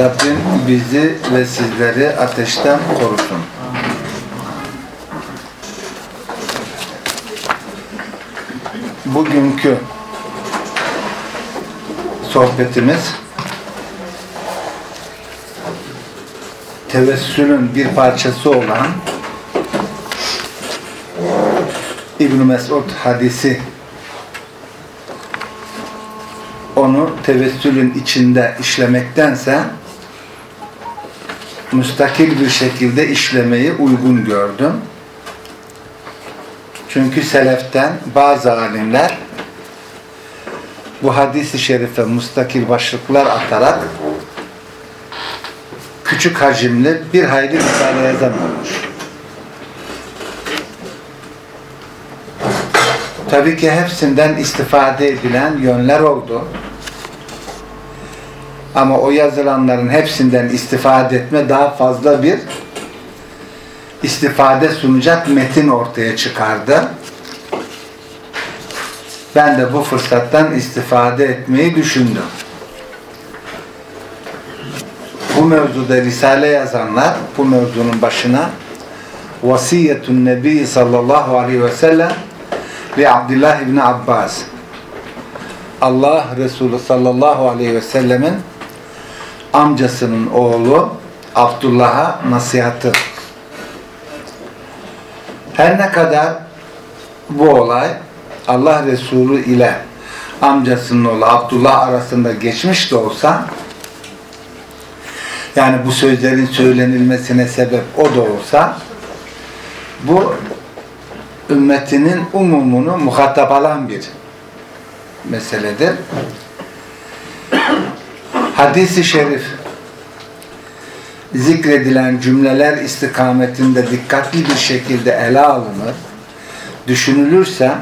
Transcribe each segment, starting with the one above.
Rabbim bizi ve sizleri ateşten korusun. Bugünkü sohbetimiz tevessülün bir parçası olan İbn Mesud hadisi onu tevessülün içinde işlemektense müstakil bir şekilde işlemeyi uygun gördüm. Çünkü seleften bazı alimler bu hadisi şerife müstakil başlıklar atarak küçük hacimli bir hayli risale yazamamış. Tabii ki hepsinden istifade edilen yönler oldu. Ama o yazılanların hepsinden istifade etme daha fazla bir istifade sunacak metin ortaya çıkardı. Ben de bu fırsattan istifade etmeyi düşündüm. Bu mevzuda Risale yazanlar bu mevzunun başına Vasiyetun Nebi sallallahu aleyhi ve sellem ve Abdullah İbni Abbas Allah Resulü sallallahu aleyhi ve sellemin amcasının oğlu Abdullah'a nasihatı. Her ne kadar bu olay Allah Resulü ile amcasının oğlu Abdullah arasında geçmiş de olsa yani bu sözlerin söylenilmesine sebep o da olsa bu ümmetinin umumunu muhatap alan bir meseledir. Hadis-i şerif zikredilen cümleler istikametinde dikkatli bir şekilde ele alınır, düşünülürse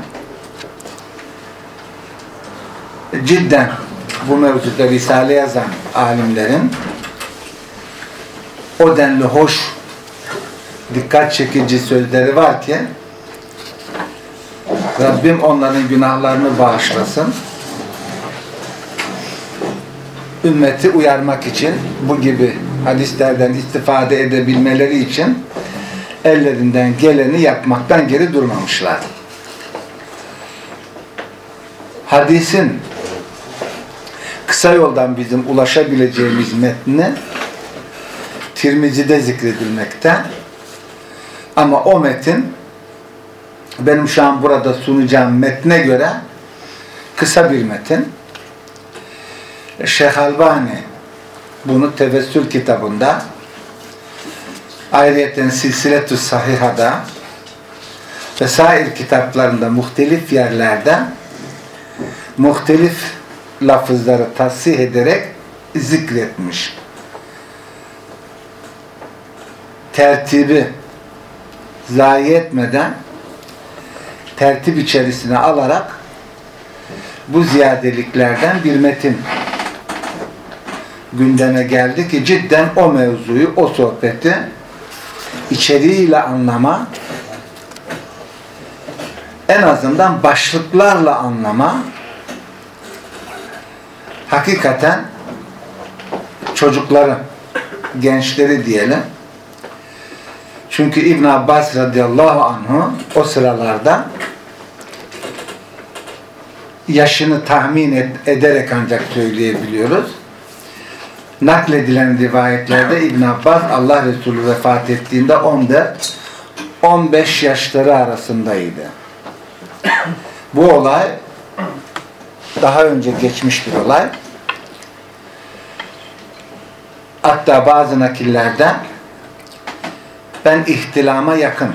cidden bu mevzuda Risale yazan alimlerin o denli hoş dikkat çekici sözleri var ki Rabbim onların günahlarını bağışlasın. Ümmeti uyarmak için bu gibi hadislerden istifade edebilmeleri için ellerinden geleni yapmaktan geri durmamışlar. Hadisin kısa yoldan bizim ulaşabileceğimiz metni Tirmizi'de zikredilmekte. Ama o metin benim şu an burada sunacağım metne göre kısa bir metin. Şeyh Albani bunu Tevessül kitabında ayrıyeten Silsiletü Sahiha'da ve sair kitaplarında muhtelif yerlerde muhtelif lafızları tasih ederek zikretmiş. Tertibi zayi etmeden tertip içerisine alarak bu ziyadeliklerden bir metin gündeme geldi ki cidden o mevzuyu, o sohbeti içeriğiyle anlama en azından başlıklarla anlama hakikaten çocukları, gençleri diyelim çünkü İbn Abbas radıyallahu anhu o sıralarda yaşını tahmin ed ederek ancak söyleyebiliyoruz. Nakledilen rivayetlerde İbn Abbas Allah Resulü vefat ettiğinde 14 15 yaşları arasındaydı. Bu olay daha önce geçmiş bir olay. Hatta bazı nakillerde ben ihtilama yakın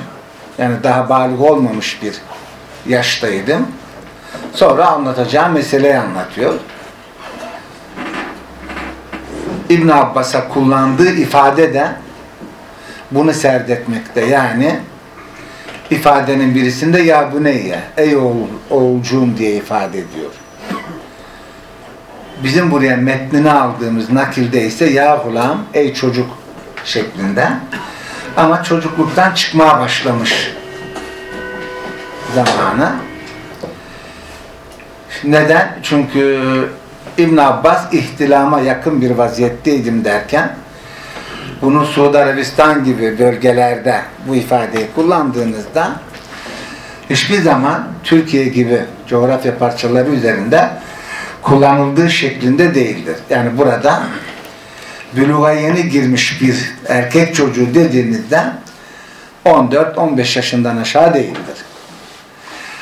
yani daha balik olmamış bir yaştaydım. Sonra anlatacağım meseleyi anlatıyor. İbn Abbas'a kullandığı ifade de bunu serdetmekte. Yani ifadenin birisinde ya bu neyye, ey oğul, oğulcuğum diye ifade ediyor. Bizim buraya metnini aldığımız nakilde ise ya hulam, ey çocuk şeklinde. Ama çocukluktan çıkmaya başlamış zamanı. Neden? Çünkü İbn Abbas ihtilama yakın bir vaziyetteydim derken bunu Suudi Arabistan gibi bölgelerde bu ifadeyi kullandığınızda hiçbir zaman Türkiye gibi coğrafya parçaları üzerinde kullanıldığı şeklinde değildir. Yani burada büluğa yeni girmiş bir erkek çocuğu dediğinizde 14-15 yaşından aşağı değildir.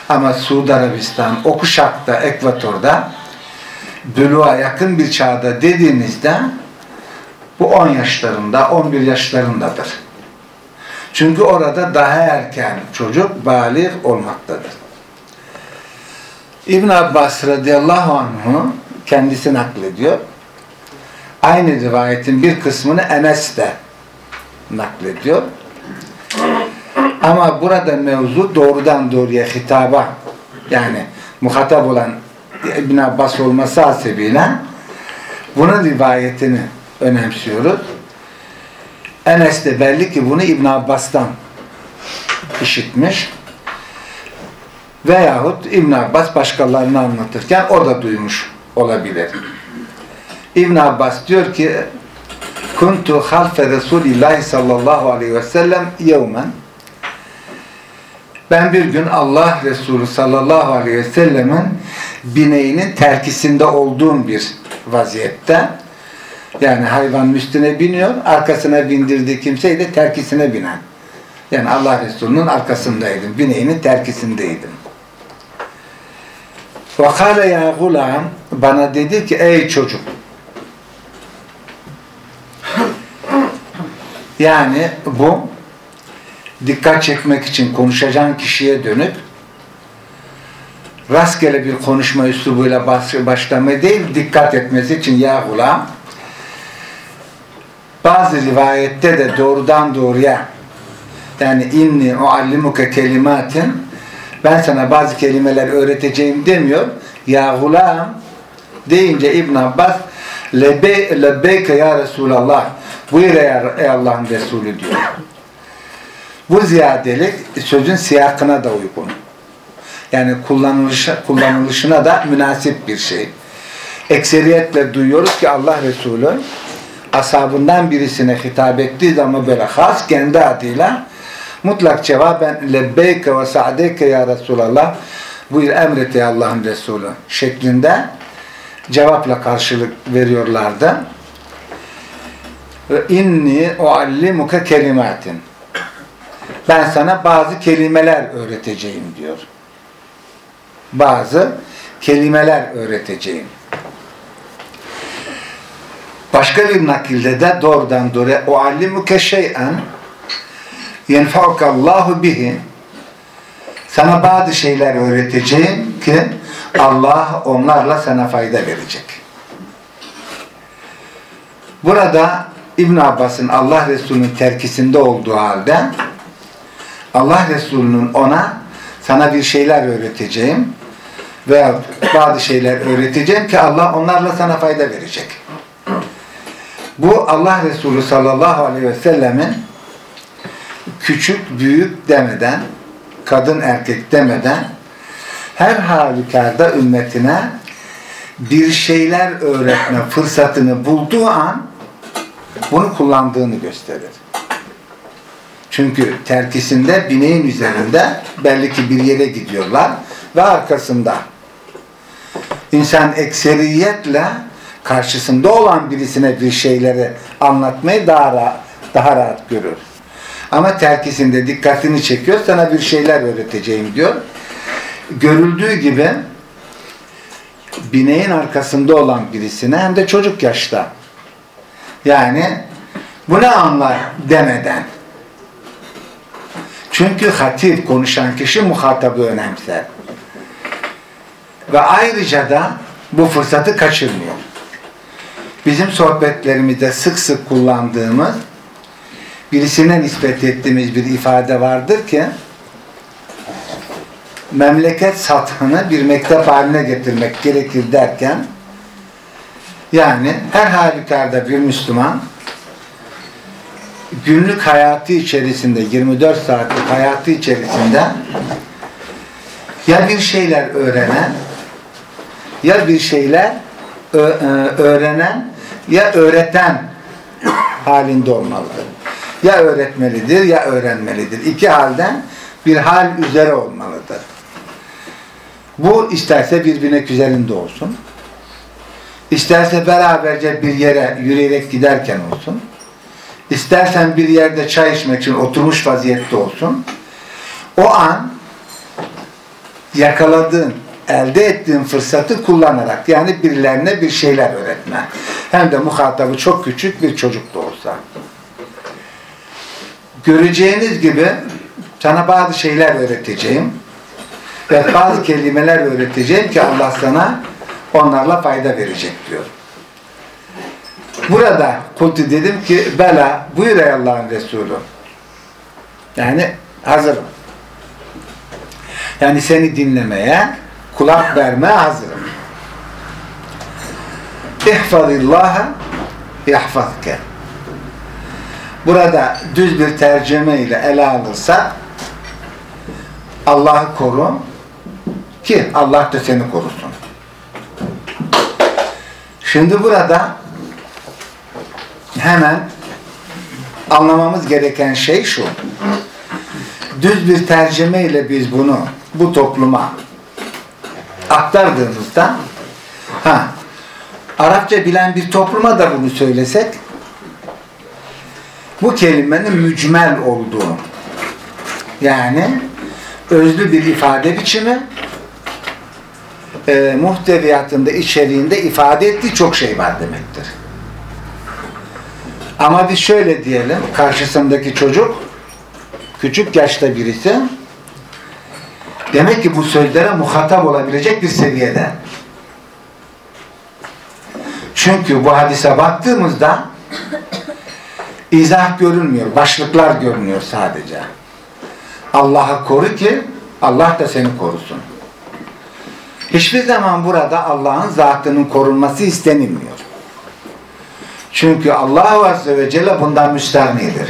Ama Suudi Arabistan, o kuşakta, ekvatorda büluğa yakın bir çağda dediğinizde bu 10 yaşlarında, 11 yaşlarındadır. Çünkü orada daha erken çocuk balik olmaktadır. İbn Abbas radıyallahu anh'u kendisi naklediyor. Aynı rivayetin bir kısmını Enes de naklediyor. Ama burada mevzu doğrudan doğruya hitaba yani muhatap olan İbn Abbas olması hasebiyle bunun rivayetini önemsiyoruz. Enes de belli ki bunu İbn Abbas'tan işitmiş. Veyahut İbn Abbas başkalarını anlatırken o da duymuş olabilir. İbn Abbas diyor ki Kuntu halfe Resulillahi sallallahu aleyhi ve sellem yevmen ben bir gün Allah Resulü sallallahu aleyhi ve sellemin bineğinin terkisinde olduğum bir vaziyette yani hayvan üstüne biniyor, arkasına bindirdiği kimseyle terkisine binen. Yani Allah Resulü'nün arkasındaydım, bineğinin terkisindeydim. وَقَالَ ya gulam Bana dedi ki ey çocuk yani bu dikkat çekmek için konuşacağın kişiye dönüp rastgele bir konuşma üslubuyla başlamayı değil, dikkat etmesi için ya gulam bazı rivayette de doğrudan doğruya yani inni uallimuke kelimatin ben sana bazı kelimeler öğreteceğim demiyor. Ya gulam deyince İbn Abbas Lebe, lebbeyke ya Resulallah buyur ey Allah'ın Resulü diyor. Bu ziyadelik sözün siyakına da uygun. Yani kullanılışa, kullanılışına da münasip bir şey. Ekseriyetle duyuyoruz ki Allah Resulü ashabından birisine hitap ettiği zaman böyle has kendi adıyla mutlak cevaben lebbeyke ve sa'deyke ya Resulallah buyur emret ya Allah'ın Resulü şeklinde cevapla karşılık veriyorlardı. Ve inni uallimuke kelimatin ben sana bazı kelimeler öğreteceğim diyor. Bazı kelimeler öğreteceğim. Başka bir nakilde de doğrudan doğruya uallimuke şey'en yenfa'ukallahu bihi sana bazı şeyler öğreteceğim ki Allah onlarla sana fayda verecek. Burada İbn Abbas'ın Allah Resulü'nün terkisinde olduğu halde Allah Resulü'nün ona sana bir şeyler öğreteceğim veya bazı şeyler öğreteceğim ki Allah onlarla sana fayda verecek. Bu Allah Resulü sallallahu aleyhi ve sellemin küçük, büyük demeden, kadın, erkek demeden her halükarda ümmetine bir şeyler öğretme fırsatını bulduğu an bunu kullandığını gösterir. Çünkü terkisinde bineğin üzerinde belli ki bir yere gidiyorlar ve arkasında insan ekseriyetle karşısında olan birisine bir şeyleri anlatmayı daha rahat, daha rahat görür. Ama terkisinde dikkatini çekiyor, sana bir şeyler öğreteceğim diyor. Görüldüğü gibi bineğin arkasında olan birisine hem de çocuk yaşta. Yani bu ne anlar demeden. Çünkü hatip konuşan kişi muhatabı önemser. Ve ayrıca da bu fırsatı kaçırmıyor. Bizim sohbetlerimizde sık sık kullandığımız birisine nispet ettiğimiz bir ifade vardır ki memleket sathını bir mektep haline getirmek gerekir derken yani her halükarda bir Müslüman günlük hayatı içerisinde 24 saatlik hayatı içerisinde ya bir şeyler öğrenen ya bir şeyler öğrenen ya öğreten halinde olmalıdır. Ya öğretmelidir ya öğrenmelidir. İki halden bir hal üzere olmalıdır. Bu isterse bir binek üzerinde olsun. İsterse beraberce bir yere yürüyerek giderken olsun. İstersen bir yerde çay içmek için oturmuş vaziyette olsun. O an yakaladığın, elde ettiğin fırsatı kullanarak yani birilerine bir şeyler öğretme. Hem de muhatabı çok küçük bir çocuk da olsa. Göreceğiniz gibi sana bazı şeyler öğreteceğim ve bazı kelimeler öğreteceğim ki Allah sana onlarla fayda verecek diyor. Burada kultu dedim ki bela buyur ey Allah'ın Resulü. Yani hazırım. Yani seni dinlemeye, kulak vermeye hazırım. İhfazillâhe yahfazke. Burada düz bir tercüme ile ele alırsak Allah'ı koru ki Allah da seni korusun. Şimdi burada hemen anlamamız gereken şey şu. Düz bir tercüme ile biz bunu bu topluma aktardığımızda ha, Arapça bilen bir topluma da bunu söylesek bu kelimenin mücmel olduğu yani özlü bir ifade biçimi e, muhteviyatında, içeriğinde ifade ettiği çok şey var demektir. Ama biz şöyle diyelim, karşısındaki çocuk küçük yaşta birisi demek ki bu sözlere muhatap olabilecek bir seviyede. Çünkü bu hadise baktığımızda izah görünmüyor, başlıklar görünüyor sadece. Allah'ı koru ki Allah da seni korusun. Hiçbir zaman burada Allah'ın zatının korunması istenilmiyor. Çünkü Allah Azze ve Celle bundan müstahnidir.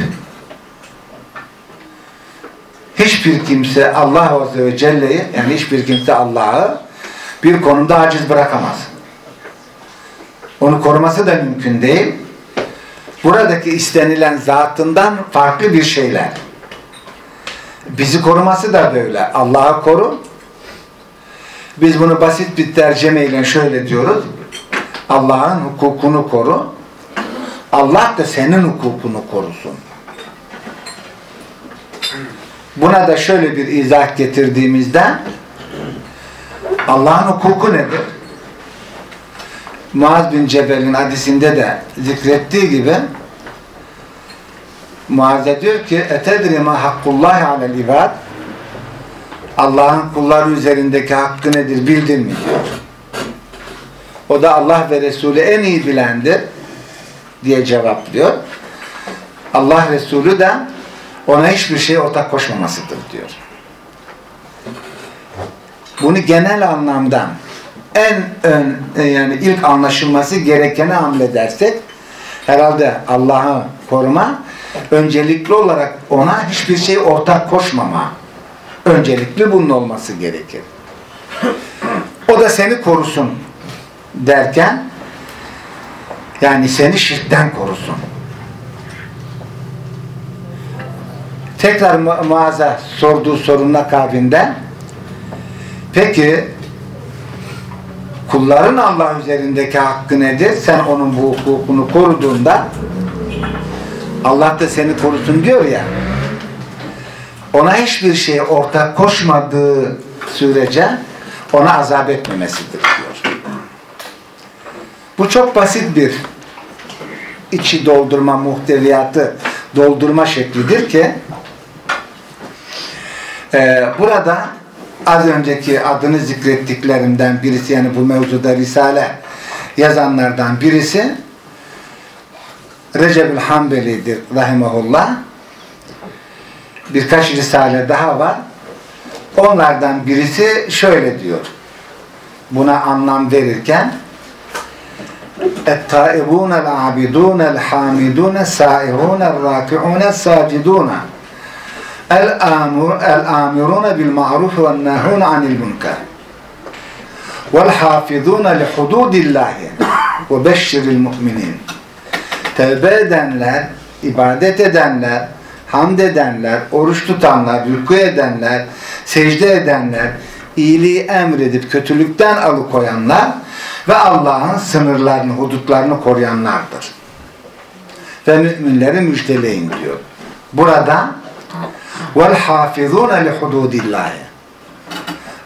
Hiçbir kimse Allah Azze ve Celle'yi yani hiçbir kimse Allah'ı bir konumda aciz bırakamaz. Onu koruması da mümkün değil. Buradaki istenilen zatından farklı bir şeyler. Bizi koruması da böyle. Allah'ı koru. Biz bunu basit bir tercümeyle şöyle diyoruz. Allah'ın hukukunu koru. Allah da senin hukukunu korusun. Buna da şöyle bir izah getirdiğimizde Allah'ın hukuku nedir? Muaz bin Cebel'in hadisinde de zikrettiği gibi Muaz'a diyor ki etedri ma hakkullahi alel ibad Allah'ın kulları üzerindeki hakkı nedir bildin mi. O da Allah ve Resulü en iyi bilendir diye cevaplıyor. Allah Resulü de ona hiçbir şey ortak koşmamasıdır diyor. Bunu genel anlamda en ön yani ilk anlaşılması gerekeni hamledersek herhalde Allah'ı koruma öncelikli olarak ona hiçbir şey ortak koşmama öncelikli bunun olması gerekir. O da seni korusun derken yani seni şirkten korusun. Tekrar Mu Muaz'a sorduğu sorunun akabinde peki kulların Allah üzerindeki hakkı nedir? Sen onun bu hukukunu koruduğunda Allah da seni korusun diyor ya ona hiçbir şey ortak koşmadığı sürece ona azap etmemesidir diyor. Bu çok basit bir içi doldurma muhteviyatı doldurma şeklidir ki e, burada az önceki adını zikrettiklerimden birisi yani bu mevzuda Risale yazanlardan birisi Recep'ül Hanbeli'dir rahimahullah birkaç risale daha var onlardan birisi şöyle diyor buna anlam verirken التائبون العابدون الحامدون السائرون الراكعون الساجدون El amur el amirun bil ma'ruf ve nahun anil munkar. Vel hafizun li hududillah ve beşşiril mu'minin. Tevbe edenler, ibadet edenler, hamd edenler, oruç tutanlar, rükû edenler, secde edenler, iyiliği emredip kötülükten alıkoyanlar ve Allah'ın sınırlarını, hudutlarını koruyanlardır. Ve müminleri müjdeleyin diyor. Burada vel hafizune li hududillahi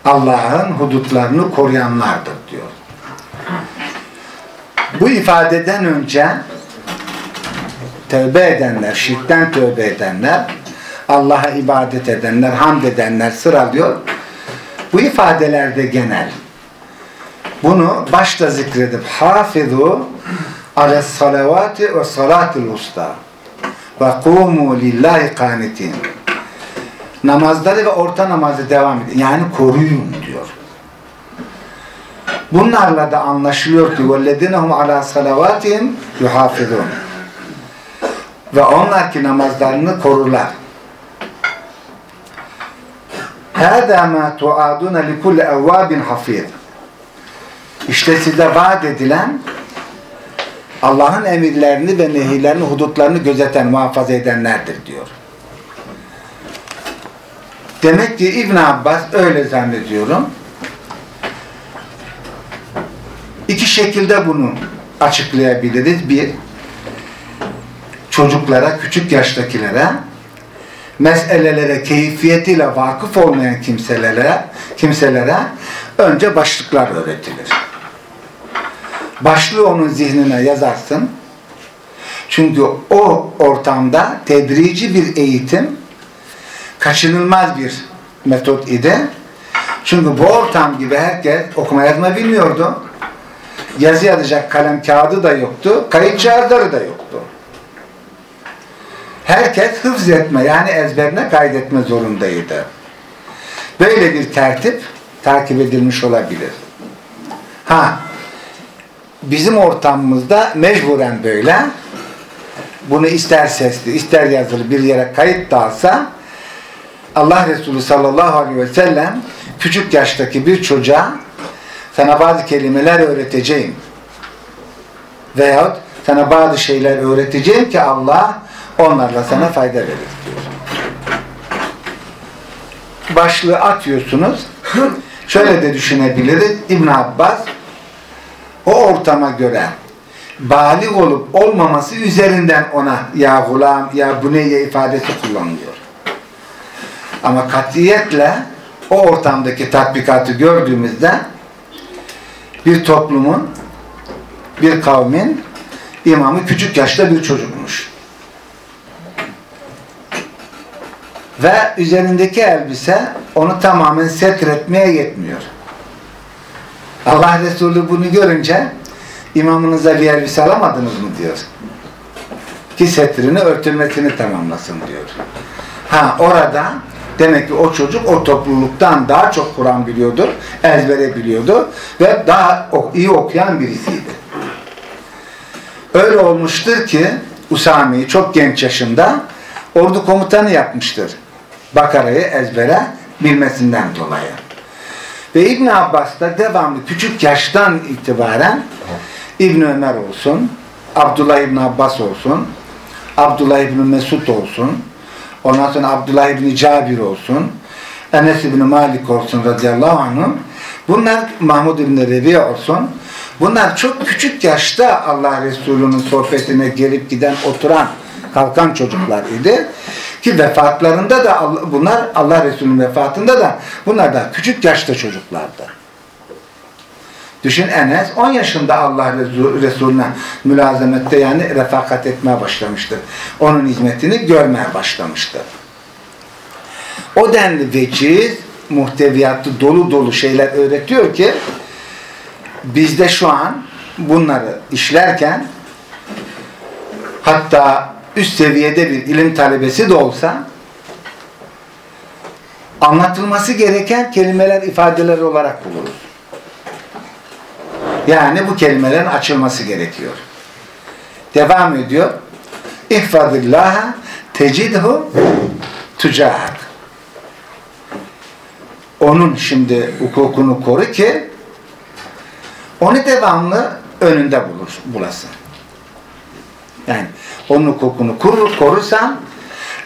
Allah'ın hudutlarını koruyanlardır diyor. Bu ifadeden önce tövbe edenler, şirkten tövbe edenler, Allah'a ibadet edenler, hamd edenler sıralıyor. Bu ifadelerde genel. Bunu başta zikredip hafizu ala salavati ve salatil usta ve kumu lillahi kanitin namazları ve orta namazı devam edin. Yani koruyun diyor. Bunlarla da anlaşılıyor ki وَالَّذِينَهُمْ عَلَى صَلَوَاتِهِمْ يُحَافِظُونَ Ve onlar ki namazlarını korurlar. هَذَا مَا تُعَادُونَ لِكُلِّ اَوَّابٍ حَفِيظٍ İşte size vaat edilen Allah'ın emirlerini ve nehirlerini, hudutlarını gözeten, muhafaza edenlerdir diyor. Demek ki İbn Abbas öyle zannediyorum. İki şekilde bunu açıklayabiliriz. Bir, çocuklara, küçük yaştakilere, meselelere keyfiyetiyle vakıf olmayan kimselere, kimselere önce başlıklar öğretilir. Başlığı onun zihnine yazarsın. Çünkü o ortamda tedrici bir eğitim kaçınılmaz bir metot idi. Çünkü bu ortam gibi herkes okuma yazma bilmiyordu. Yazı yazacak kalem kağıdı da yoktu. Kayıt cihazları da yoktu. Herkes hıfz etme yani ezberine kaydetme zorundaydı. Böyle bir tertip takip edilmiş olabilir. Ha, bizim ortamımızda mecburen böyle bunu ister sesli, ister yazılı bir yere kayıt da Allah Resulü sallallahu aleyhi ve sellem küçük yaştaki bir çocuğa sana bazı kelimeler öğreteceğim veyahut sana bazı şeyler öğreteceğim ki Allah onlarla sana fayda verir diyor. Başlığı atıyorsunuz. Şöyle de düşünebiliriz. İbn Abbas o ortama göre balik olup olmaması üzerinden ona ya gulam, ya buneyye ifadesi kullanılıyor. Ama katiyetle o ortamdaki tatbikatı gördüğümüzde bir toplumun, bir kavmin imamı küçük yaşta bir çocukmuş. Ve üzerindeki elbise onu tamamen setretmeye yetmiyor. Allah Resulü bunu görünce imamınıza bir elbise alamadınız mı diyor. Ki setrini örtülmesini tamamlasın diyor. Ha orada demek ki o çocuk o topluluktan daha çok Kur'an biliyordur, ezbere biliyordu ve daha iyi okuyan birisiydi. Öyle olmuştur ki Usame'yi çok genç yaşında ordu komutanı yapmıştır. Bakara'yı ezbere bilmesinden dolayı. Ve İbn Abbas da devamlı küçük yaştan itibaren İbn Ömer olsun, Abdullah İbn Abbas olsun, Abdullah İbn Mesud olsun, ondan sonra Abdullah İbn Cabir olsun, Enes İbn Malik olsun radıyallahu anh'ın Bunlar Mahmud İbni Rebi olsun. Bunlar çok küçük yaşta Allah Resulü'nün sohbetine gelip giden, oturan, kalkan çocuklar idi. Ki vefatlarında da bunlar Allah Resulü'nün vefatında da bunlar da küçük yaşta çocuklardı. Düşün Enes 10 yaşında Allah Resul- Resulüne mülazemette yani refakat etmeye başlamıştır. Onun hizmetini görmeye başlamıştır. O denli veciz, muhteviyatlı dolu dolu şeyler öğretiyor ki bizde şu an bunları işlerken hatta üst seviyede bir ilim talebesi de olsa anlatılması gereken kelimeler, ifadeler olarak buluruz. Yani bu kelimelerin açılması gerekiyor. Devam ediyor. İhfadillaha tecidhu tücahak. Onun şimdi hukukunu koru ki onu devamlı önünde bulur, bulasın. Yani onun hukukunu korur, korursan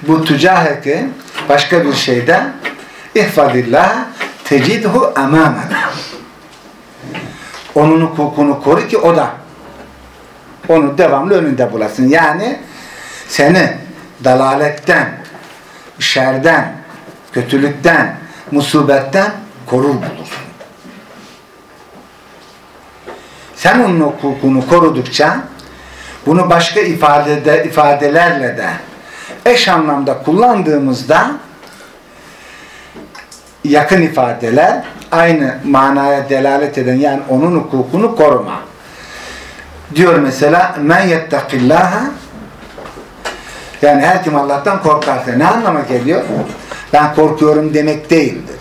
bu tücaheki başka bir şeyde ihfadillah tecidhu amamek. Onun hukukunu koru ki o da onu devamlı önünde bulasın. Yani seni dalaletten, şerden, kötülükten, musibetten korur bulursun. Sen onun hukukunu korudukça bunu başka ifadede, ifadelerle de eş anlamda kullandığımızda yakın ifadeler aynı manaya delalet eden yani onun hukukunu koruma. Diyor mesela men yettakillaha yani her kim Allah'tan korkarsa ne anlama geliyor? Ben korkuyorum demek değildir.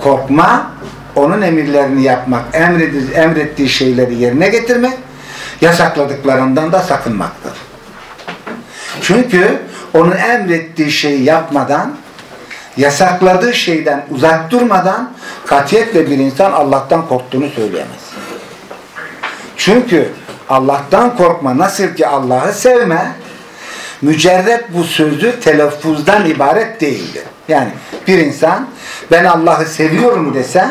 Korkma onun emirlerini yapmak, emrediz, emrettiği şeyleri yerine getirmek, yasakladıklarından da sakınmaktır. Çünkü onun emrettiği şeyi yapmadan, yasakladığı şeyden uzak durmadan katiyetle bir insan Allah'tan korktuğunu söyleyemez. Çünkü Allah'tan korkma nasıl ki Allah'ı sevme mücerret bu sözü telaffuzdan ibaret değildir. Yani bir insan ben Allah'ı seviyorum dese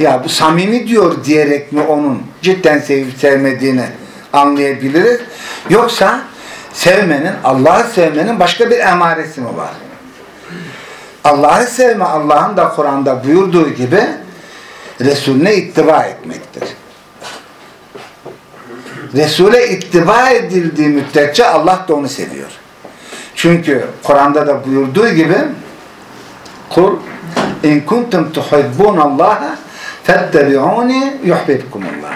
ya bu samimi diyor diyerek mi onun cidden sevip sevmediğini anlayabiliriz. Yoksa sevmenin, Allah'ı sevmenin başka bir emaresi mi var? Allah'ı sevme Allah'ın da Kur'an'da buyurduğu gibi Resulüne ittiba etmektir. Resul'e ittiba edildiği müddetçe Allah da onu seviyor. Çünkü Kur'an'da da buyurduğu gibi kul in kuntum tuhibbunallaha fettebi'uni yuhbibkumullah.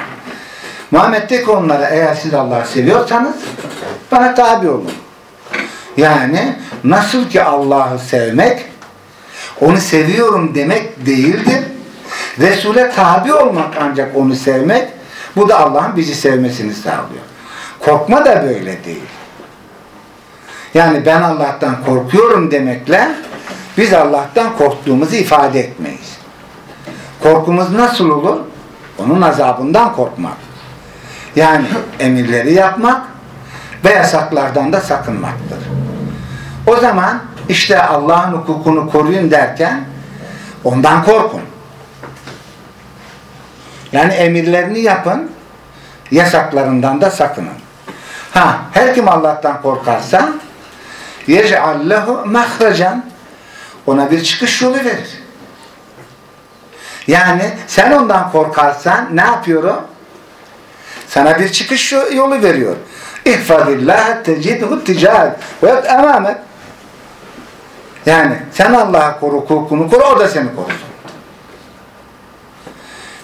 Muhammed de ki onlara eğer siz Allah'ı seviyorsanız bana tabi olun. Yani nasıl ki Allah'ı sevmek onu seviyorum demek değildir. Resul'e tabi olmak ancak onu sevmek bu da Allah'ın bizi sevmesini sağlıyor. Korkma da böyle değil. Yani ben Allah'tan korkuyorum demekle biz Allah'tan korktuğumuzu ifade etmeyiz. Korkumuz nasıl olur? Onun azabından korkmak. Yani emirleri yapmak ve yasaklardan da sakınmaktır. O zaman işte Allah'ın hukukunu koruyun derken ondan korkun. Yani emirlerini yapın, yasaklarından da sakının. Ha, her kim Allah'tan korkarsa يَجْعَلْ لَهُ مَخْرَجًا Ona bir çıkış yolu verir. Yani sen ondan korkarsan ne yapıyor o? Sana bir çıkış yolu veriyor. İhfadillah tecidhu ticaret ve emamet. yani sen Allah'a koru, hukukunu koru, o da seni korusun.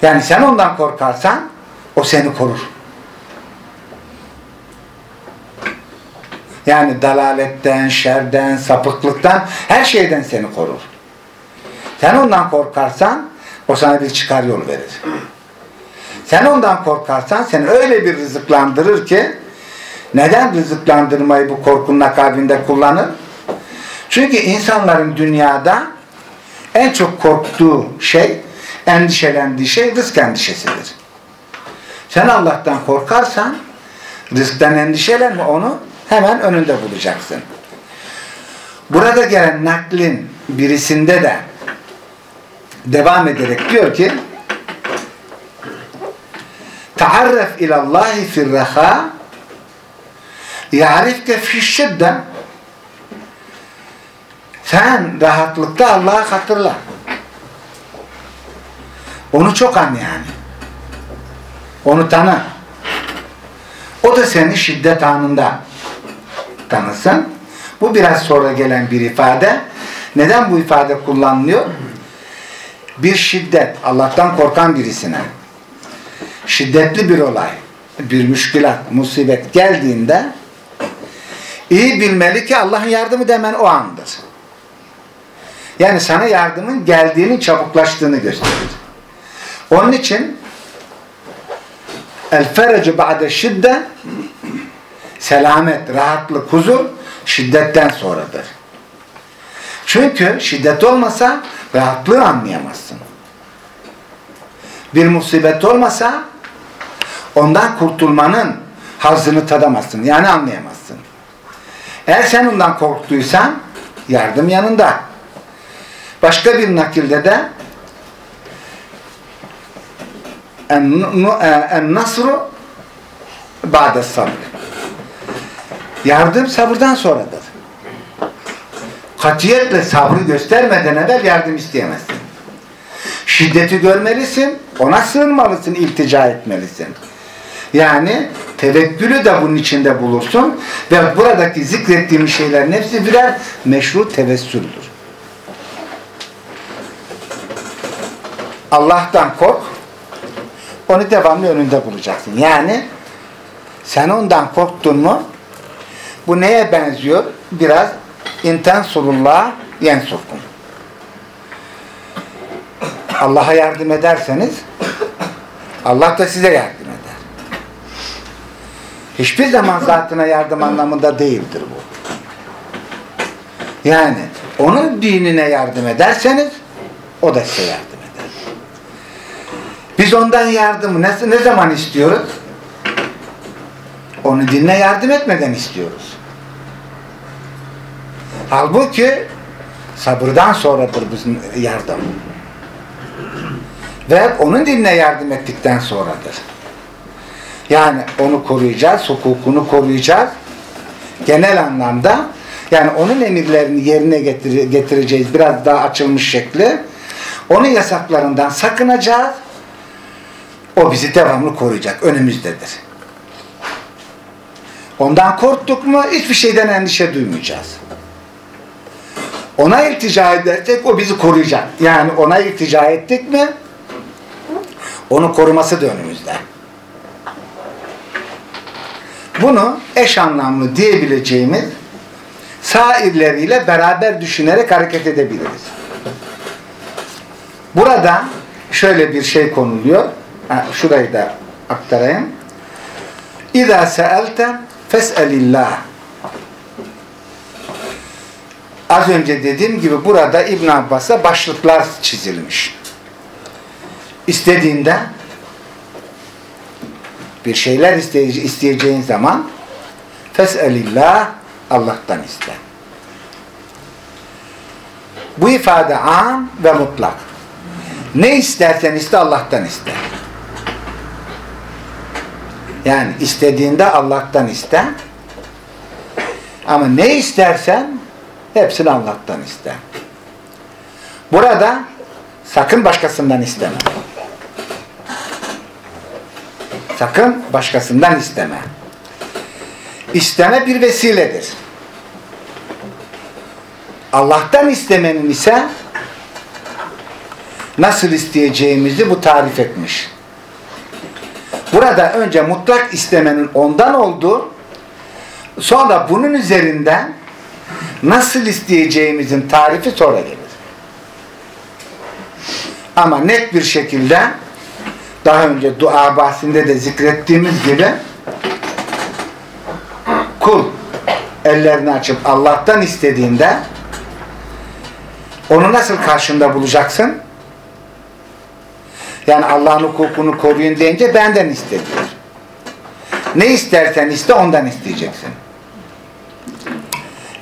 Yani sen ondan korkarsan o seni korur. Yani dalaletten, şerden, sapıklıktan, her şeyden seni korur. Sen ondan korkarsan o sana bir çıkar yol verir. Sen ondan korkarsan seni öyle bir rızıklandırır ki neden rızıklandırmayı bu korkunun akabinde kullanır? Çünkü insanların dünyada en çok korktuğu şey, endişelendiği şey rızk endişesidir. Sen Allah'tan korkarsan rızktan endişelenme onu hemen önünde bulacaksın. Burada gelen naklin birisinde de devam ederek diyor ki Taarref ilallahi firraha ya'rifke fişşidde sen rahatlıkta Allah'ı hatırla. Onu çok an yani. Onu tanı. O da seni şiddet anında tanısın. Bu biraz sonra gelen bir ifade. Neden bu ifade kullanılıyor? Bir şiddet, Allah'tan korkan birisine şiddetli bir olay, bir müşkilat, musibet geldiğinde iyi bilmeli ki Allah'ın yardımı demen o andır. Yani sana yardımın geldiğini, çabuklaştığını gösterir. Onun için el ferecu ba'de şiddet selamet, rahatlık, huzur şiddetten sonradır. Çünkü şiddet olmasa rahatlığı anlayamazsın. Bir musibet olmasa ondan kurtulmanın hazını tadamazsın. Yani anlayamazsın. Eğer sen ondan korktuysan yardım yanında. Başka bir nakilde de en nasru ba'de sabr. Yardım sabırdan sonradır. Katiyetle sabrı göstermeden evvel yardım isteyemezsin. Şiddeti görmelisin, ona sığınmalısın, iltica etmelisin. Yani tevekkülü de bunun içinde bulursun ve buradaki zikrettiğim şeylerin hepsi birer meşru tevessüldür. Allah'tan kork, onu devamlı önünde bulacaksın. Yani sen ondan korktun mu bu neye benziyor? Biraz intensulullah yensurkum. Allah'a yardım ederseniz Allah da size yardım eder. Hiçbir zaman zatına yardım anlamında değildir bu. Yani onun dinine yardım ederseniz o da size yardım. Biz ondan yardımı ne, ne zaman istiyoruz? Onu dinine yardım etmeden istiyoruz. Halbuki sabırdan sonradır bizim yardım. Ve onun dinine yardım ettikten sonradır. Yani onu koruyacağız, hukukunu koruyacağız. Genel anlamda yani onun emirlerini yerine getir getireceğiz biraz daha açılmış şekli. Onun yasaklarından sakınacağız. O bizi devamlı koruyacak. Önümüzdedir. Ondan korktuk mu hiçbir şeyden endişe duymayacağız. Ona iltica edersek o bizi koruyacak. Yani ona iltica ettik mi onu koruması da önümüzde. Bunu eş anlamlı diyebileceğimiz sairleriyle beraber düşünerek hareket edebiliriz. Burada şöyle bir şey konuluyor. Ha, şurayı da aktarayım. İza seelte fes'elillah. Az önce dediğim gibi burada İbn Abbas'a başlıklar çizilmiş. İstediğinde bir şeyler isteyeceğin zaman fes'elillah Allah'tan iste. Bu ifade am ve mutlak. Ne istersen iste Allah'tan iste. Yani istediğinde Allah'tan iste. Ama ne istersen hepsini Allah'tan iste. Burada sakın başkasından isteme. Sakın başkasından isteme. İsteme bir vesiledir. Allah'tan istemenin ise nasıl isteyeceğimizi bu tarif etmiş. Burada önce mutlak istemenin ondan olduğu, sonra bunun üzerinden nasıl isteyeceğimizin tarifi sonra gelir. Ama net bir şekilde daha önce dua bahsinde de zikrettiğimiz gibi kul ellerini açıp Allah'tan istediğinde onu nasıl karşında bulacaksın? Yani Allah'ın hukukunu koruyun deyince benden istediyor. Ne istersen iste ondan isteyeceksin.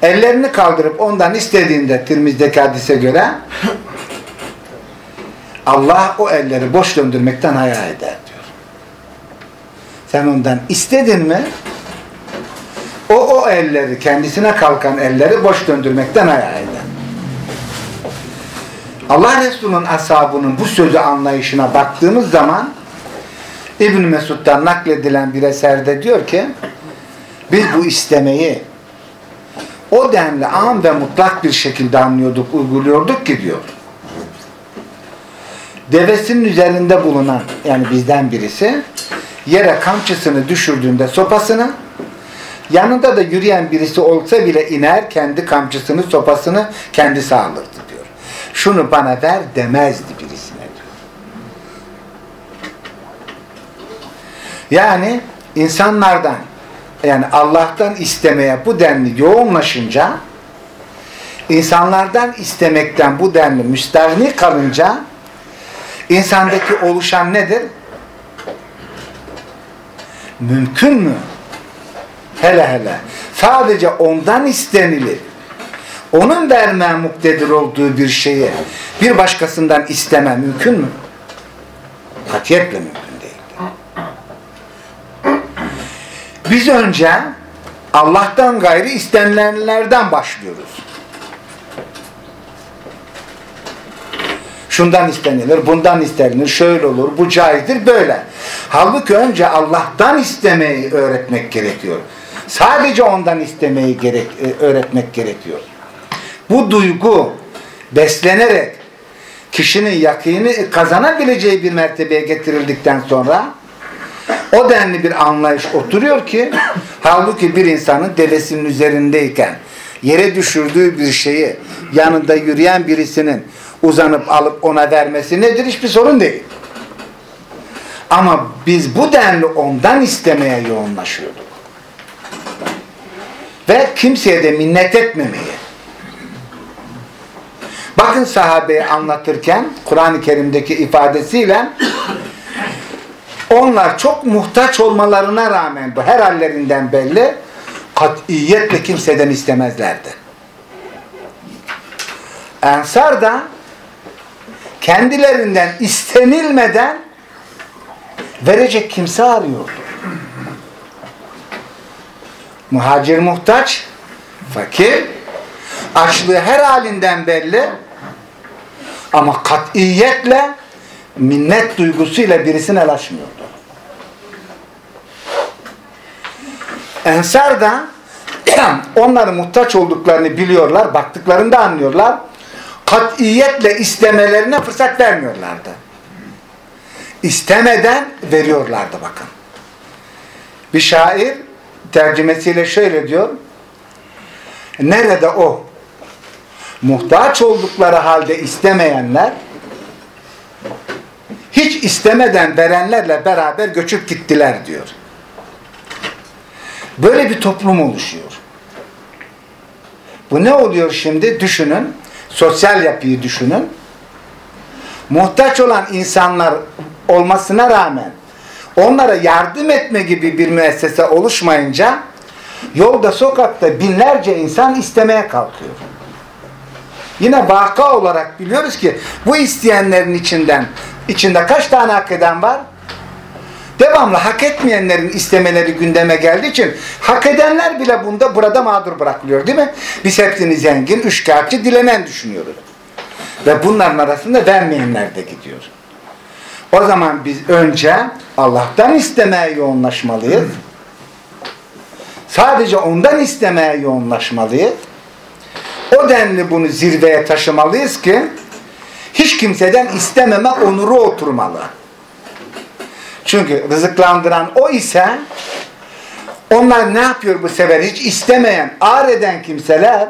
Ellerini kaldırıp ondan istediğinde Tirmiz'deki hadise göre Allah o elleri boş döndürmekten hayal eder diyor. Sen ondan istedin mi o o elleri kendisine kalkan elleri boş döndürmekten hayal eder. Allah Resulü'nün ashabının bu sözü anlayışına baktığımız zaman İbn Mesud'dan nakledilen bir eserde diyor ki biz bu istemeyi o denli am ve mutlak bir şekilde anlıyorduk, uyguluyorduk ki diyor. Devesinin üzerinde bulunan yani bizden birisi yere kamçısını düşürdüğünde sopasını yanında da yürüyen birisi olsa bile iner kendi kamçısını sopasını kendisi diyor. Şunu bana ver demezdi birisine diyor. Yani insanlardan yani Allah'tan istemeye bu denli yoğunlaşınca insanlardan istemekten bu denli müstahni kalınca insandaki oluşan nedir? Mümkün mü? Hele hele. Sadece ondan istenilir. Onun vermeye muktedir olduğu bir şeyi bir başkasından isteme mümkün mü? Katiyetle mümkün değil. Biz önce Allah'tan gayri istenilenlerden başlıyoruz. Şundan istenilir, bundan istenilir, şöyle olur, bu caizdir, böyle. Halbuki önce Allah'tan istemeyi öğretmek gerekiyor. Sadece ondan istemeyi gerek, e, öğretmek gerekiyor. Bu duygu beslenerek kişinin yakini kazanabileceği bir mertebeye getirildikten sonra o denli bir anlayış oturuyor ki halbuki bir insanın devesinin üzerindeyken yere düşürdüğü bir şeyi yanında yürüyen birisinin uzanıp alıp ona vermesi nedir? Hiçbir sorun değil. Ama biz bu denli ondan istemeye yoğunlaşıyorduk. Ve kimseye de minnet etmemeyi. Bakın sahabeyi anlatırken Kur'an-ı Kerim'deki ifadesiyle onlar çok muhtaç olmalarına rağmen bu her hallerinden belli katiyetle kimseden istemezlerdi. Ensar da kendilerinden istenilmeden verecek kimse arıyordu. Muhacir muhtaç, fakir, açlığı her halinden belli ama katiyetle minnet duygusuyla birisine laşmıyordu. Ensar da onların muhtaç olduklarını biliyorlar, baktıklarında anlıyorlar. Katiyetle istemelerine fırsat vermiyorlardı. İstemeden veriyorlardı bakın. Bir şair tercümesiyle şöyle diyor. Nerede o muhtaç oldukları halde istemeyenler hiç istemeden verenlerle beraber göçüp gittiler diyor. Böyle bir toplum oluşuyor. Bu ne oluyor şimdi? Düşünün. Sosyal yapıyı düşünün. Muhtaç olan insanlar olmasına rağmen onlara yardım etme gibi bir müessese oluşmayınca yolda sokakta binlerce insan istemeye kalkıyor. Yine vaka olarak biliyoruz ki bu isteyenlerin içinden içinde kaç tane hak eden var? Devamlı hak etmeyenlerin istemeleri gündeme geldiği için hak edenler bile bunda burada mağdur bırakılıyor değil mi? Biz hepsini zengin, üçkağıtçı, dilenen düşünüyoruz. Ve bunların arasında vermeyenler de gidiyor. O zaman biz önce Allah'tan istemeye yoğunlaşmalıyız. Sadece ondan istemeye yoğunlaşmalıyız. O denli bunu zirveye taşımalıyız ki hiç kimseden istememe onuru oturmalı. Çünkü rızıklandıran o ise onlar ne yapıyor bu sefer? Hiç istemeyen, ağır eden kimseler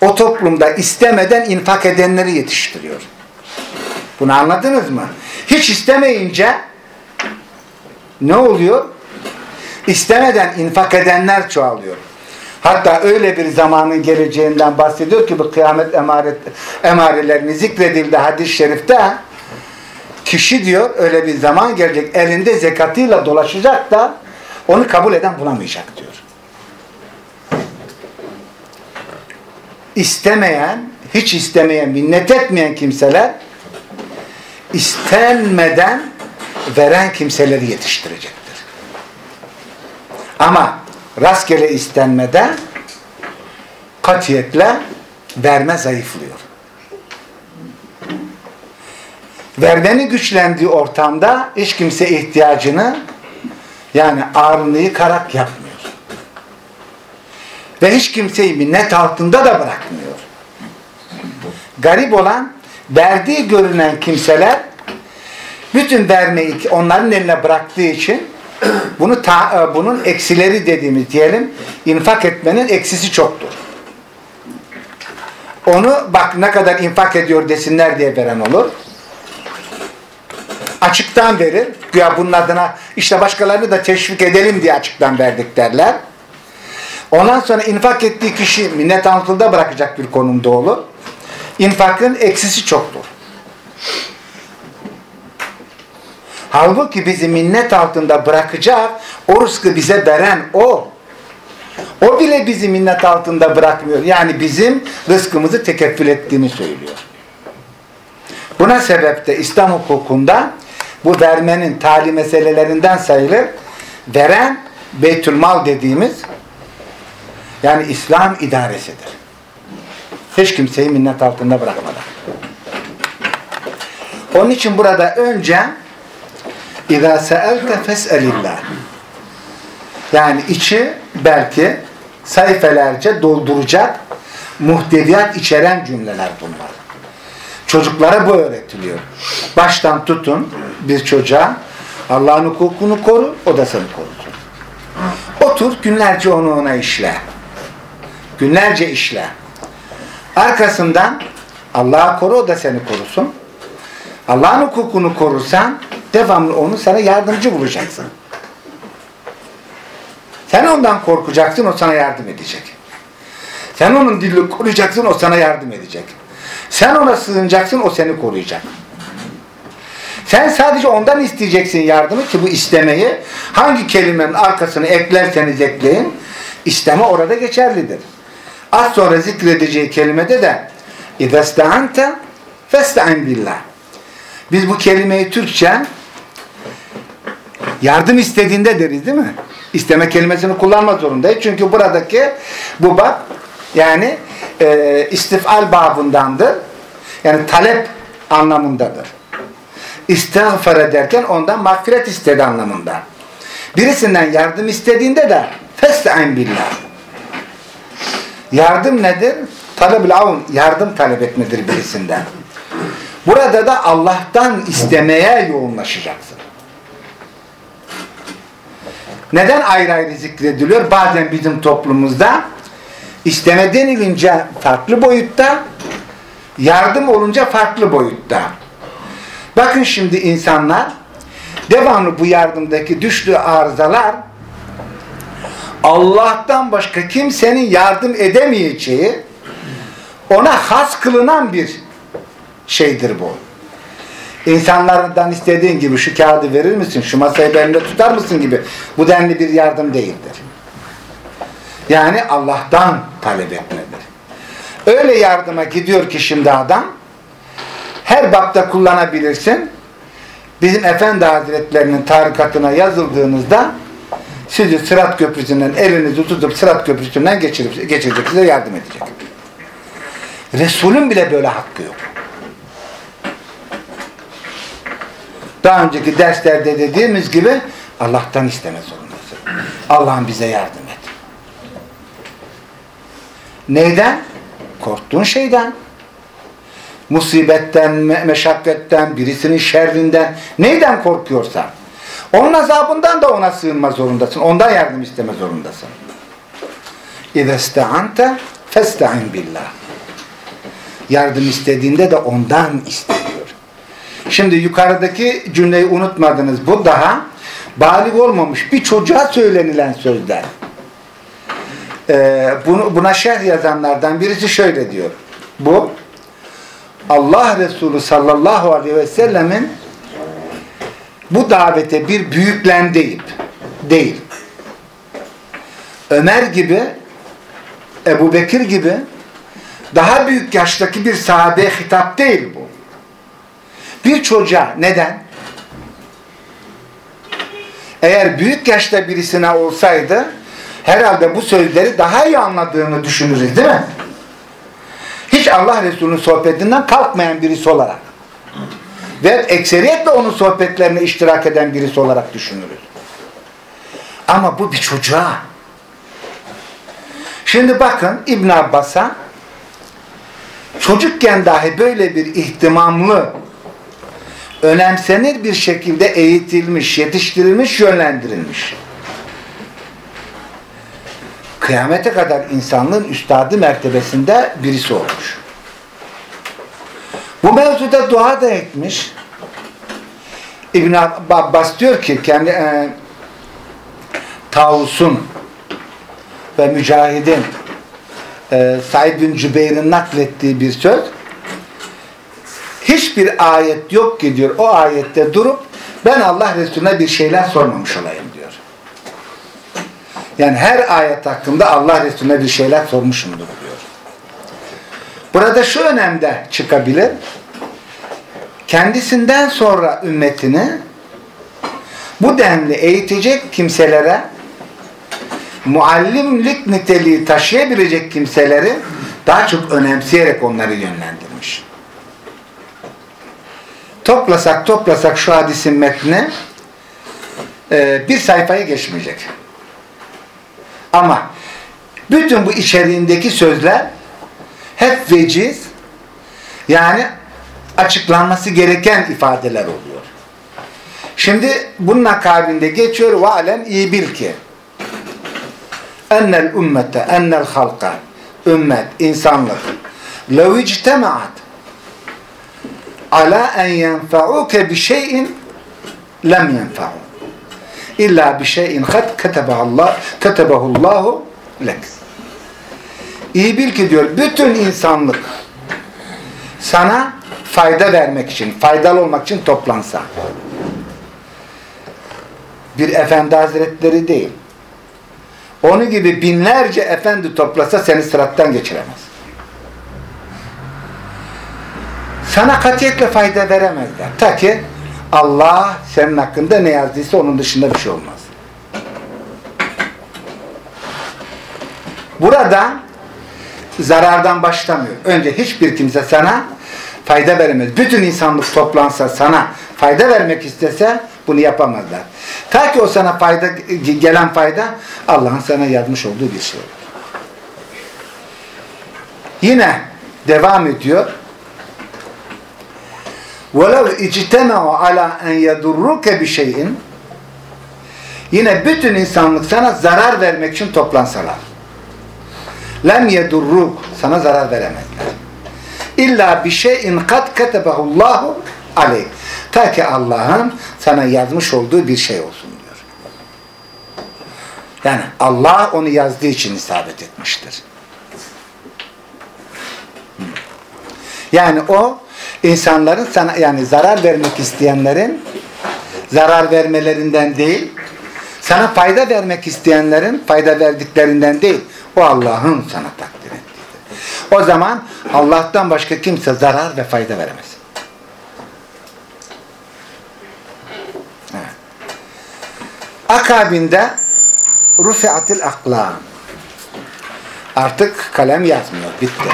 o toplumda istemeden infak edenleri yetiştiriyor. Bunu anladınız mı? Hiç istemeyince ne oluyor? İstemeden infak edenler çoğalıyor. Hatta öyle bir zamanın geleceğinden bahsediyor ki bu kıyamet emaret, emarelerini zikredildi hadis-i şerifte kişi diyor öyle bir zaman gelecek elinde zekatıyla dolaşacak da onu kabul eden bulamayacak diyor. İstemeyen, hiç istemeyen, minnet etmeyen kimseler istenmeden veren kimseleri yetiştirecektir. Ama rastgele istenmeden katiyetle verme zayıflıyor. Vermenin güçlendiği ortamda hiç kimse ihtiyacını yani ağrını yıkarak yapmıyor. Ve hiç kimseyi minnet altında da bırakmıyor. Garip olan verdiği görünen kimseler bütün vermeyi onların eline bıraktığı için bunu ta, e, bunun eksileri dediğimiz diyelim infak etmenin eksisi çoktur. Onu bak ne kadar infak ediyor desinler diye veren olur. Açıktan verir. Güya bunun adına işte başkalarını da teşvik edelim diye açıktan verdik derler. Ondan sonra infak ettiği kişi minnet altında bırakacak bir konumda olur. İnfakın eksisi çoktur. Halbuki bizi minnet altında bırakacak, o rızkı bize veren o. O bile bizi minnet altında bırakmıyor. Yani bizim rızkımızı tekeffül ettiğini söylüyor. Buna sebep de İslam hukukunda bu vermenin tali meselelerinden sayılır. Veren Beytülmal dediğimiz yani İslam idaresidir. Hiç kimseyi minnet altında bırakmadan. Onun için burada önce اِذَا سَأَلْتَ فَاسْأَلِ Yani içi belki sayfelerce dolduracak muhteviyat içeren cümleler bunlar. Çocuklara bu öğretiliyor. Baştan tutun bir çocuğa Allah'ın hukukunu koru, o da seni korusun. Otur günlerce onu ona işle. Günlerce işle. Arkasından Allah'a koru, o da seni korusun. Allah'ın hukukunu korursan devamlı onu sana yardımcı bulacaksın. Sen ondan korkacaksın, o sana yardım edecek. Sen onun dilini koruyacaksın, o sana yardım edecek. Sen ona sığınacaksın, o seni koruyacak. Sen sadece ondan isteyeceksin yardımı ki bu istemeyi hangi kelimenin arkasını eklerseniz ekleyin, isteme orada geçerlidir. Az sonra zikredeceği kelimede de اِذَا اسْتَعَنْتَ فَاسْتَعِنْ billah. Biz bu kelimeyi Türkçe yardım istediğinde deriz değil mi? İsteme kelimesini kullanma zorundayız. Çünkü buradaki bu bab yani e, istifal babındandır. Yani talep anlamındadır. İstiğfar ederken ondan mağfiret istedi anlamında. Birisinden yardım istediğinde de festa'in billah. Yardım nedir? Taleb-ül avun, yardım talep etmedir birisinden. Burada da Allah'tan istemeye yoğunlaşacaksın. Neden ayrı ayrı zikrediliyor? Bazen bizim toplumumuzda isteme denilince farklı boyutta, yardım olunca farklı boyutta. Bakın şimdi insanlar devamlı bu yardımdaki düştüğü arızalar Allah'tan başka kimsenin yardım edemeyeceği ona has kılınan bir şeydir bu. İnsanlardan istediğin gibi şu kağıdı verir misin, şu masayı benimle tutar mısın gibi bu denli bir yardım değildir. Yani Allah'tan talep etmedir. Öyle yardıma gidiyor ki şimdi adam her bapta kullanabilirsin. Bizim Efendi Hazretlerinin tarikatına yazıldığınızda sizi Sırat Köprüsü'nden elinizi tutup Sırat Köprüsü'nden geçirip, geçirecek, size yardım edecek. Resulün bile böyle hakkı yok. Daha önceki derslerde dediğimiz gibi Allah'tan isteme zorundasın. Allah'ım bize yardım et. Neyden? Korktuğun şeyden. Musibetten, me meşakkatten, birisinin şerrinden. Neyden korkuyorsan. Onun azabından da ona sığınma zorundasın. Ondan yardım isteme zorundasın. اِذَا اسْتَعَنْتَ فَاسْتَعِنْ billah. Yardım istediğinde de ondan istediyor. Şimdi yukarıdaki cümleyi unutmadınız. Bu daha balik olmamış bir çocuğa söylenilen sözler. Ee, bunu, buna şerh yazanlardan birisi şöyle diyor. Bu Allah Resulü sallallahu aleyhi ve sellemin bu davete bir büyüklen deyip değil. Ömer gibi Ebu Bekir gibi daha büyük yaştaki bir sahabeye hitap değil bu. Bir çocuğa neden? Eğer büyük yaşta birisine olsaydı herhalde bu sözleri daha iyi anladığını düşünürüz değil mi? Hiç Allah Resulü'nün sohbetinden kalkmayan birisi olarak ve ekseriyetle onun sohbetlerine iştirak eden birisi olarak düşünürüz. Ama bu bir çocuğa. Şimdi bakın İbn Abbas'a çocukken dahi böyle bir ihtimamlı önemsenir bir şekilde eğitilmiş, yetiştirilmiş, yönlendirilmiş. Kıyamete kadar insanlığın üstadı mertebesinde birisi olmuş. Bu mevzuda dua da etmiş. İbn Abbas diyor ki kendi e, Tavus'un ve Mücahid'in e, Said bin Cübeyr'in naklettiği bir söz hiçbir ayet yok ki diyor o ayette durup ben Allah Resulüne bir şeyler sormamış olayım diyor. Yani her ayet hakkında Allah Resulüne bir şeyler sormuşumdur diyor. Burada şu önemde çıkabilir. Kendisinden sonra ümmetini bu denli eğitecek kimselere muallimlik niteliği taşıyabilecek kimseleri daha çok önemseyerek onları yönlendirmiş. Toplasak toplasak şu hadisin metni e, bir sayfayı geçmeyecek. Ama bütün bu içeriğindeki sözler hep veciz yani açıklanması gereken ifadeler oluyor. Şimdi bunun akabinde geçiyor ve alem iyi bil ki ennel ümmete ennel halka ümmet, insanlık lev ictemaat ala en yenfa'uke bi şeyin lem yenfa'u illa bi şeyin kad ketebehallah ketebehullahu lek İyi bil ki diyor bütün insanlık sana fayda vermek için, faydalı olmak için toplansa. Bir efendi hazretleri değil. Onu gibi binlerce efendi toplasa seni sırattan geçiremez. Sana katiyetle fayda veremezler. Ta ki Allah senin hakkında ne yazdıysa onun dışında bir şey olmaz. Burada zarardan başlamıyor. Önce hiçbir kimse sana fayda veremez. Bütün insanlık toplansa sana fayda vermek istese bunu yapamazlar. Ta ki o sana fayda gelen fayda Allah'ın sana yazmış olduğu bir şey. Yine devam ediyor. وَلَوْ اِجْتَمَعُوا عَلَى اَنْ يَدُرُّكَ بِشَيْءٍ Yine bütün insanlık sana zarar vermek için toplansalar. lem yedurruk sana zarar veremezler. İlla bir şeyin kad ketebehullahu aleyh. Ta ki Allah'ın sana yazmış olduğu bir şey olsun diyor. Yani Allah onu yazdığı için isabet etmiştir. Yani o insanların sana yani zarar vermek isteyenlerin zarar vermelerinden değil sana fayda vermek isteyenlerin fayda verdiklerinden değil o Allah'ın sana takdir ettiğidir. O zaman Allah'tan başka kimse zarar ve fayda veremez. Evet. Akabinde rufiatil aklam artık kalem yazmıyor. Bitti.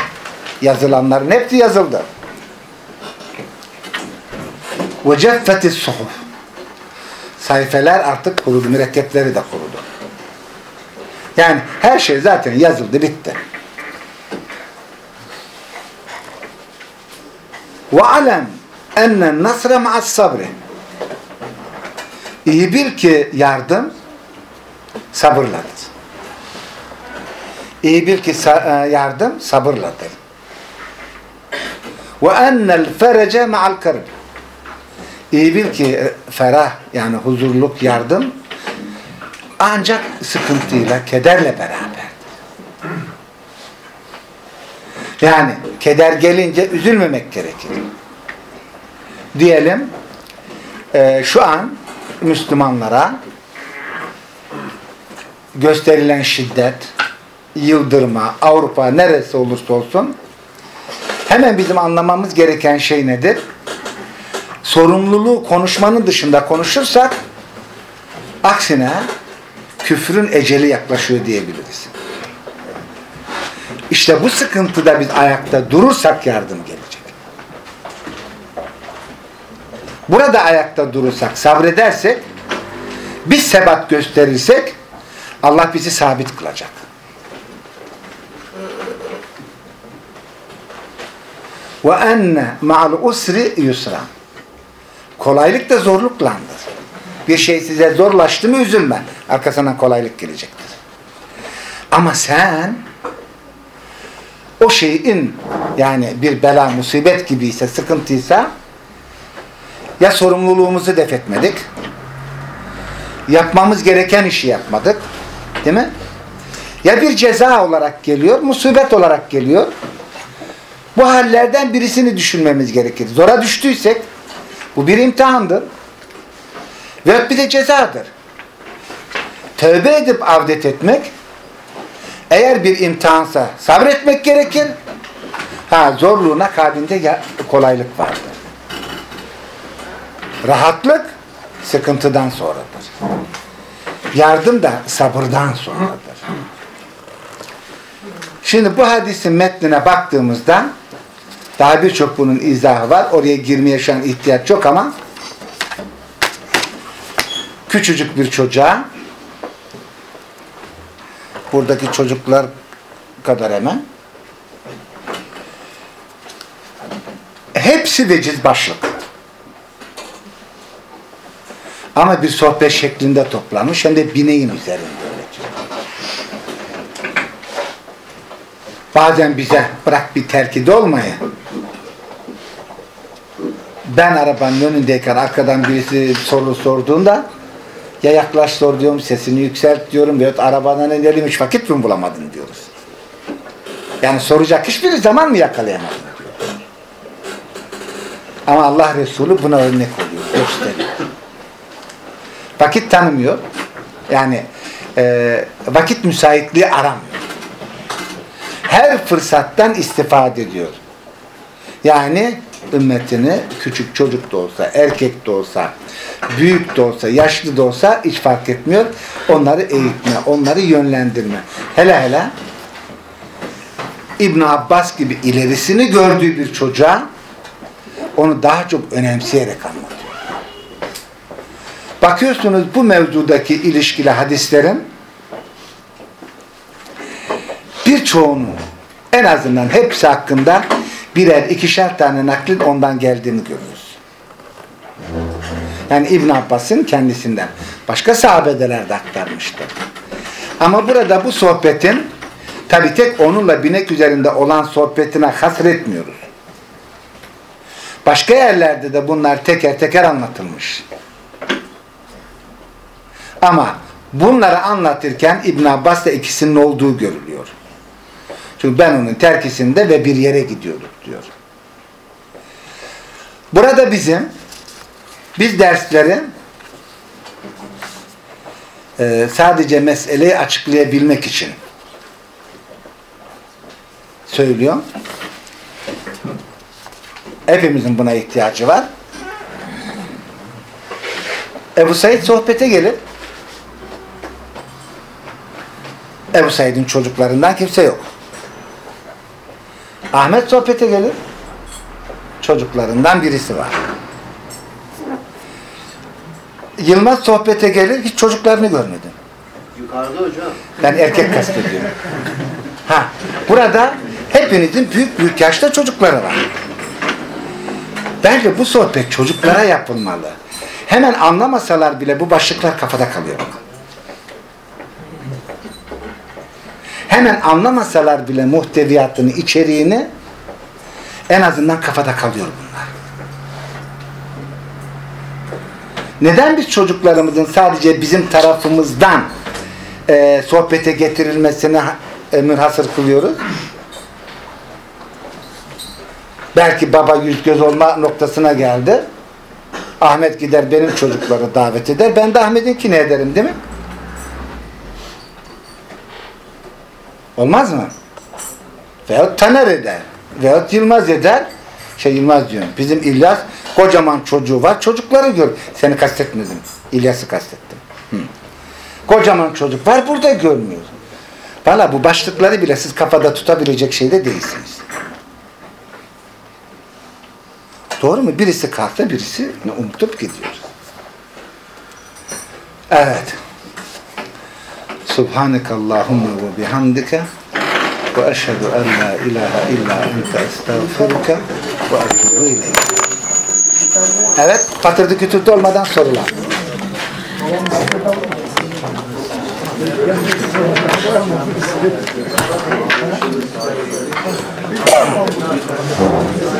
Yazılanların hepsi yazıldı. Ve ceffetis suhuf sayfeler artık kurudu. Mürekkepleri de kurudu. Yani her şey zaten yazıldı, bitti. Ve alem ennen nasre ma'as sabri İyi bil ki yardım sabırladır. İyi bil ki yardım sabırladır. Ve ennel ferece ma'al karb İyi bil ki ferah yani huzurluk yardım ancak sıkıntıyla, kederle beraber. Yani keder gelince üzülmemek gerekir. Diyelim e, şu an Müslümanlara gösterilen şiddet, yıldırma, Avrupa neresi olursa olsun hemen bizim anlamamız gereken şey nedir? Sorumluluğu konuşmanın dışında konuşursak aksine küfrün eceli yaklaşıyor diyebiliriz. İşte bu sıkıntıda biz ayakta durursak yardım gelecek. Burada ayakta durursak, sabredersek, biz sebat gösterirsek Allah bizi sabit kılacak. Ve enne ma'al usri yusra. Kolaylık da zorluklandır. Bir şey size zorlaştı mı üzülme. Arkasından kolaylık gelecektir. Ama sen o şeyin yani bir bela musibet gibiyse, sıkıntıysa ya sorumluluğumuzu def etmedik yapmamız gereken işi yapmadık değil mi? Ya bir ceza olarak geliyor, musibet olarak geliyor. Bu hallerden birisini düşünmemiz gerekir. Zora düştüysek bu bir imtihandır. Ve bir de cezadır. Tövbe edip avdet etmek eğer bir imtihansa sabretmek gerekir. Ha zorluğuna kalbinde kolaylık vardır. Rahatlık sıkıntıdan sonradır. Yardım da sabırdan sonradır. Şimdi bu hadisin metnine baktığımızda daha birçok bunun izahı var. Oraya girmeye şu an ihtiyaç yok ama küçücük bir çocuğa buradaki çocuklar kadar hemen hepsi veciz başlık. Ama bir sohbet şeklinde toplanmış hem de bineğin üzerinde. Bazen bize bırak bir terkide olmayı. Ben arabanın önündeyken arkadan birisi soru sorduğunda ya yaklaş sor diyorum, sesini yükselt diyorum veyahut arabadan inelim hiç vakit mi bulamadın diyoruz. Yani soracak hiçbir zaman mı yakalayamadın. Ama Allah Resulü buna örnek oluyor, gösteriyor. Vakit tanımıyor. Yani e, vakit müsaitliği aramıyor. Her fırsattan istifade ediyor. Yani ümmetini küçük çocuk da olsa, erkek de olsa, büyük de olsa, yaşlı da olsa hiç fark etmiyor. Onları eğitme, onları yönlendirme. Hele hele İbn Abbas gibi ilerisini gördüğü bir çocuğa onu daha çok önemseyerek anlatıyor. Bakıyorsunuz bu mevzudaki ilişkili hadislerin birçoğunu en azından hepsi hakkında birer ikişer tane naklin ondan geldiğini görüyoruz. Yani İbn Abbas'ın kendisinden. Başka sahabedeler de aktarmıştır. Ama burada bu sohbetin tabi tek onunla binek üzerinde olan sohbetine hasretmiyoruz. Başka yerlerde de bunlar teker teker anlatılmış. Ama bunları anlatırken İbn Abbas da ikisinin olduğu görülüyor. Çünkü ben onun terkisinde ve bir yere gidiyorduk diyor. Burada bizim biz dersleri e, sadece meseleyi açıklayabilmek için söylüyor. Hepimizin buna ihtiyacı var. Ebu Said sohbete gelir. Ebu Said'in çocuklarından kimse yok. Ahmet sohbete gelir. Çocuklarından birisi var. Yılmaz sohbete gelir. Hiç çocuklarını görmedim. Yukarıda hocam. Ben erkek kastediyorum. Ha, burada hepinizin büyük büyük yaşta çocukları var. Bence bu sohbet çocuklara yapılmalı. Hemen anlamasalar bile bu başlıklar kafada kalıyor. Hemen anlamasalar bile muhteviyatını, içeriğini en azından kafada kalıyor bunlar. Neden biz çocuklarımızın sadece bizim tarafımızdan e, sohbete getirilmesine e, münhasır kılıyoruz? Belki baba yüz göz olma noktasına geldi. Ahmet gider benim çocukları davet eder. Ben de Ahmet'inkini ederim değil mi? Olmaz mı? Veyahut Taner eder. Veyahut Yılmaz eder. şey Yılmaz diyorum. Bizim İlyas kocaman çocuğu var. Çocukları gör. Seni kastetmedim. İlyas'ı kastettim. Hı. Kocaman çocuk var. Burada görmüyoruz. Valla bu başlıkları bile siz kafada tutabilecek şeyde değilsiniz. Doğru mu? Birisi kalktı, birisi unutup gidiyor. Evet. Subhanekallahumma ve bihamdike ve eşhedü en la ilahe illa ente estağfiruke ve etubu ileyk. Evet, patırdı kütürtü olmadan sorular.